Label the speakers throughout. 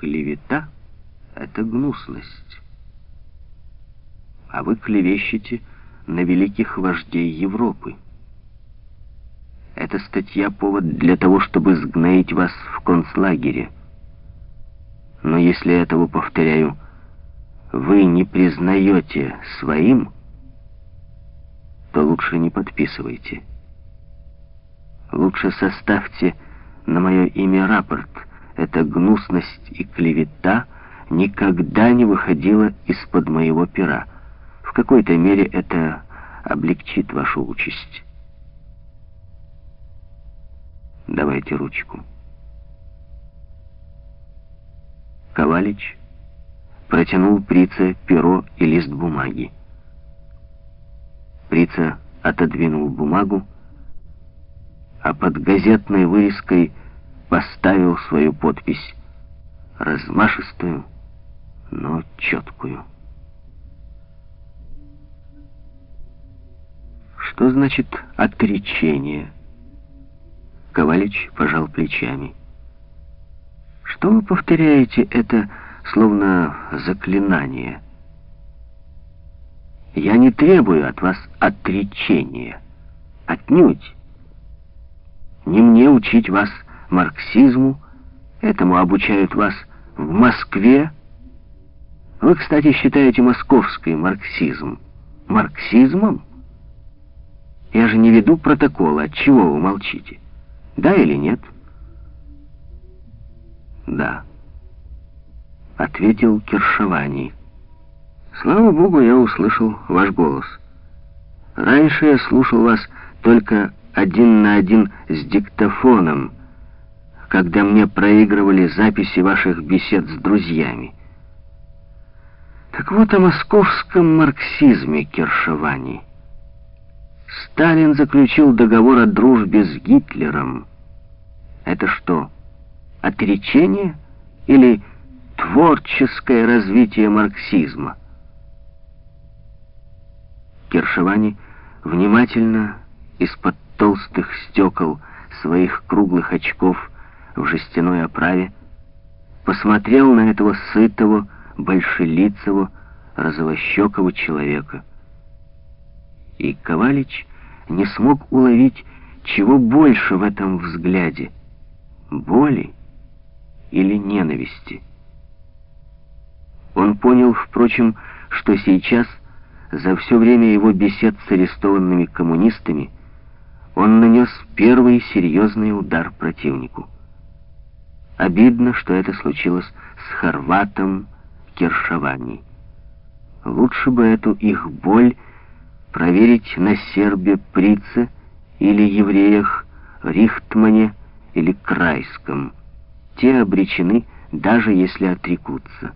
Speaker 1: Клевета — это гнусность. А вы клевещете на великих вождей Европы. Эта статья — повод для того, чтобы сгноить вас в концлагере. Но если этого, повторяю, вы не признаете своим, то лучше не подписывайте. Лучше составьте на мое имя рапорт. Эта гнусность и клевета никогда не выходила из-под моего пера. В какой-то мере это облегчит вашу участь. Давайте ручку. Ковалич протянул Прице перо и лист бумаги. Прица отодвинул бумагу, а под газетной вырезкой поставил свою подпись, размашистую, но четкую. Что значит отречение? Ковалич пожал плечами. Что вы повторяете это, словно заклинание? Я не требую от вас отречения. Отнюдь. Не мне учить вас марксизму. Этому обучают вас в Москве. Вы, кстати, считаете московский марксизм марксизмом? Я же не веду протокола. От чего вы молчите? Да или нет? Да. Ответил Киршавани. Слава Богу, я услышал ваш голос. Раньше я слушал вас только один на один с диктофоном, когда мне проигрывали записи ваших бесед с друзьями. Так вот о московском марксизме Киршавани. Сталин заключил договор о дружбе с Гитлером. Это что, отречение или творческое развитие марксизма? Кершевани внимательно из-под толстых стекол своих круглых очков в жестяной оправе посмотрел на этого сытого, большелицего, розовощекого человека — и Ковалич не смог уловить, чего больше в этом взгляде — боли или ненависти. Он понял, впрочем, что сейчас, за все время его бесед с арестованными коммунистами, он нанес первый серьезный удар противнику. Обидно, что это случилось с Хорватом Кершавани. Лучше бы эту их боль проверить на сербе Прице или евреях Рихтмане или Крайском. Те обречены, даже если отрекутся.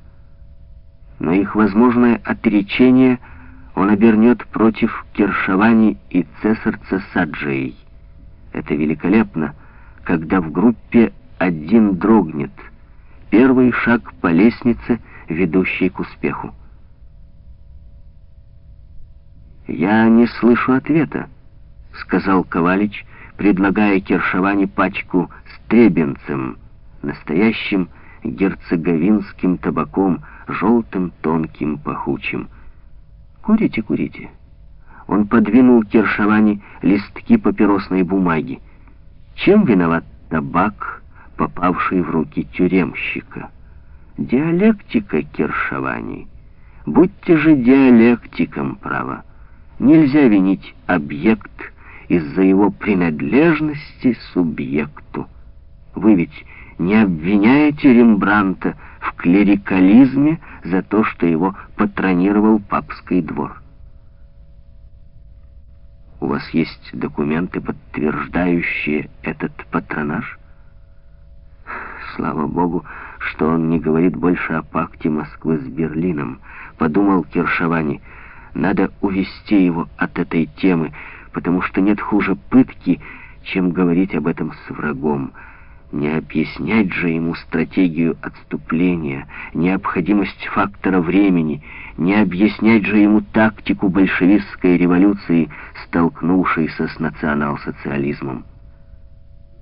Speaker 1: Но их возможное отречение он обернет против Кершавани и цесарца Саджей. Это великолепно, когда в группе один дрогнет. Первый шаг по лестнице, ведущей к успеху. «Я не слышу ответа», — сказал Ковалич, предлагая Кершаване пачку с требенцем, настоящим герцеговинским табаком, желтым, тонким, пахучим. «Курите, курите». Он подвинул Кершаване листки папиросной бумаги. Чем виноват табак, попавший в руки тюремщика? Диалектика Кершавани. Будьте же диалектиком, право. Нельзя винить объект из-за его принадлежности субъекту. Вы ведь не обвиняете Рембранта в клерикализме за то, что его патронировал папский двор. У вас есть документы, подтверждающие этот патронаж? Слава Богу, что он не говорит больше о пакте Москвы с Берлином, подумал Киршавани. Надо увести его от этой темы, потому что нет хуже пытки, чем говорить об этом с врагом. Не объяснять же ему стратегию отступления, необходимость фактора времени, не объяснять же ему тактику большевистской революции, столкнувшейся с национал-социализмом.